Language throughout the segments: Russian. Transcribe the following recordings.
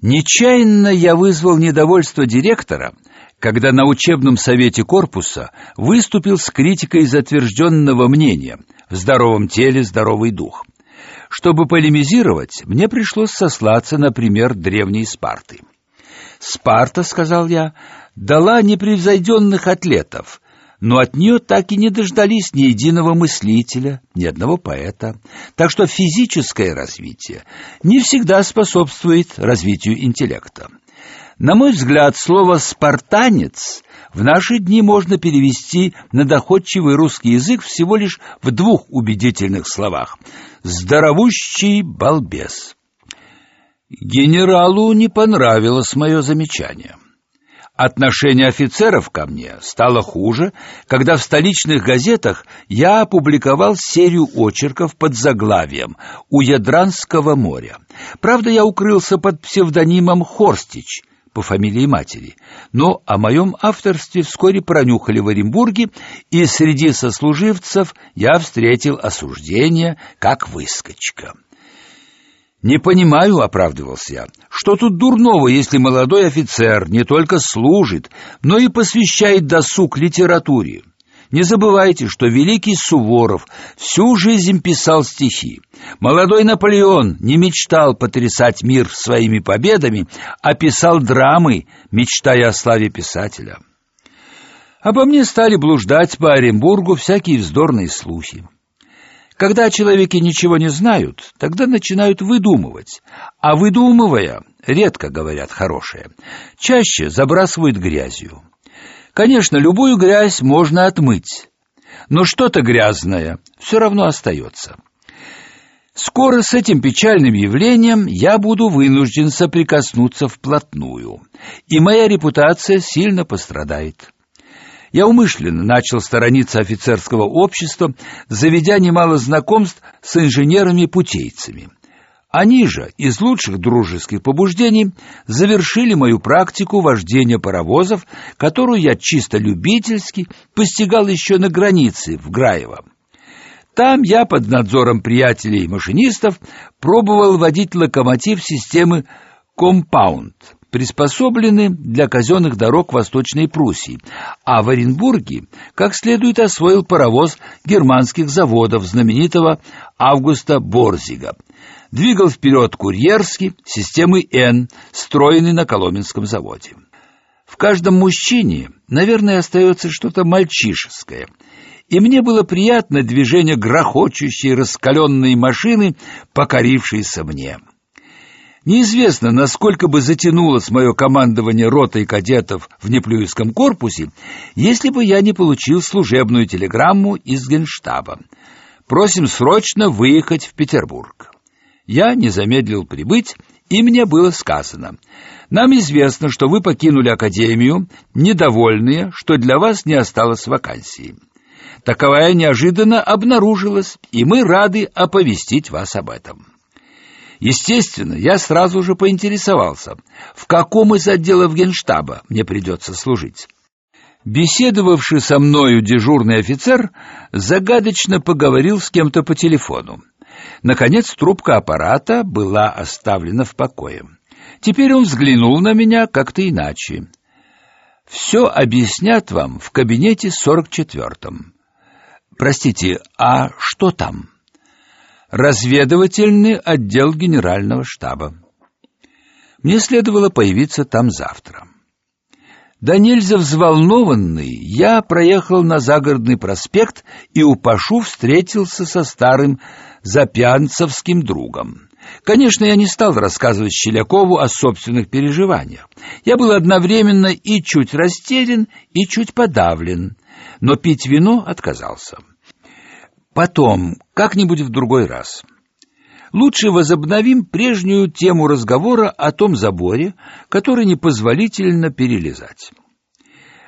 Нечаянно я вызвал недовольство директора, когда на учебном совете корпуса выступил с критикой затвержденного мнения «в здоровом теле здоровый дух». Чтобы полемизировать, мне пришлось сослаться на пример древней Спарты. «Спарта, — сказал я, — дала непревзойденных атлетов, но от нее так и не дождались ни единого мыслителя, ни одного поэта. Так что физическое развитие не всегда способствует развитию интеллекта. На мой взгляд, слово «спартанец» в наши дни можно перевести на доходчивый русский язык всего лишь в двух убедительных словах «здоровущий балбес». Генералу не понравилось мое замечание. Отношение офицеров ко мне стало хуже, когда в столичных газетах я опубликовал серию очерков под заглавием «У Ядранского моря». Правда, я укрылся под псевдонимом Хорстич по фамилии матери, но о моем авторстве вскоре пронюхали в Оренбурге, и среди сослуживцев я встретил осуждение как выскочка. Не понимаю, оправдывался я. Что тут дурного, если молодой офицер не только служит, но и посвящает досуг литературе? Не забывайте, что великий Суворов всю жизнь писал стихи. Молодой Наполеон не мечтал потрясать мир своими победами, а писал драмы, мечтая о славе писателя. Обо мне стали блуждать по Оренбургу всякие вздорные слухи. Когда о человеке ничего не знают, тогда начинают выдумывать. А выдумывая, редко говорят хорошее. Чаще забрасывают грязью. Конечно, любую грязь можно отмыть. Но что-то грязное все равно остается. Скоро с этим печальным явлением я буду вынужден соприкоснуться вплотную, и моя репутация сильно пострадает. Я умышленно начал сторониться офицерского общества, заведя немало знакомств с инженерами-путейцами. Они же из лучших дружеских побуждений завершили мою практику вождения паровозов, которую я чисто любительски постигал еще на границе в Граево. Там я под надзором приятелей машинистов пробовал водить локомотив системы «Компаунд», приспособлены для казенных дорог Восточной Пруссии, а в Оренбурге как следует освоил паровоз германских заводов знаменитого Августа Борзига. Двигал вперед курьерский системой Н, строенный на Коломенском заводе. В каждом мужчине, наверное, остается что-то мальчишеское. И мне было приятно движение грохочущей раскаленной машины, покорившейся мне. Неизвестно, насколько бы затянулось мое командование ротой кадетов в Неплюевском корпусе, если бы я не получил служебную телеграмму из Генштаба. Просим срочно выехать в Петербург. Я не замедлил прибыть, и мне было сказано: "Нам известно, что вы покинули академию, недовольные, что для вас не осталось вакансии. Таковая неожиданно обнаружилась, и мы рады оповестить вас об этом". Естественно, я сразу же поинтересовался, в каком из отделов Генштаба мне придется служить. Беседовавший со мною дежурный офицер загадочно поговорил с кем-то по телефону. Наконец трубка аппарата была оставлена в покое. Теперь он взглянул на меня как-то иначе. Все объяснят вам в кабинете сорок четвертом. Простите, а что там? Разведывательный отдел генерального штаба. Мне следовало появиться там завтра. Да нельзя взволнованный, я проехал на загородный проспект и у Пашу встретился со старым запянцевским другом. Конечно, я не стал рассказывать Щелякову о собственных переживаниях. Я был одновременно и чуть растерян, и чуть подавлен, но пить вино отказался. Потом, как-нибудь в другой раз. Лучше возобновим прежнюю тему разговора о том заборе, который непозволительно перелезать.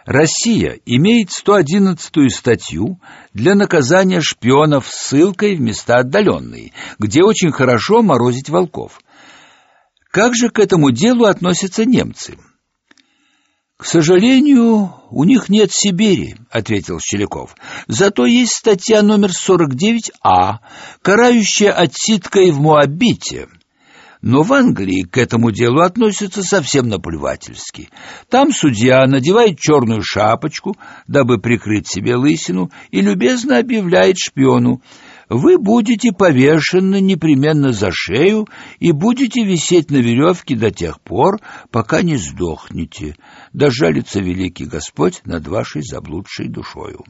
Россия имеет 111-ю статью для наказания шпионов ссылкой в места отдаленные, где очень хорошо морозить волков. Как же к этому делу относятся немцы? К сожалению, у них нет Сибири, ответил Щеляков. Зато есть статья номер 49А, карающая отсидкой в Моабите. Но в Англии к этому делу относятся совсем наплевательски. Там судья надевает черную шапочку, дабы прикрыть себе лысину, и любезно объявляет шпиону вы будете повешены непременно за шею и будете висеть на веревке до тех пор, пока не сдохнете. Дожалится великий Господь над вашей заблудшей душою.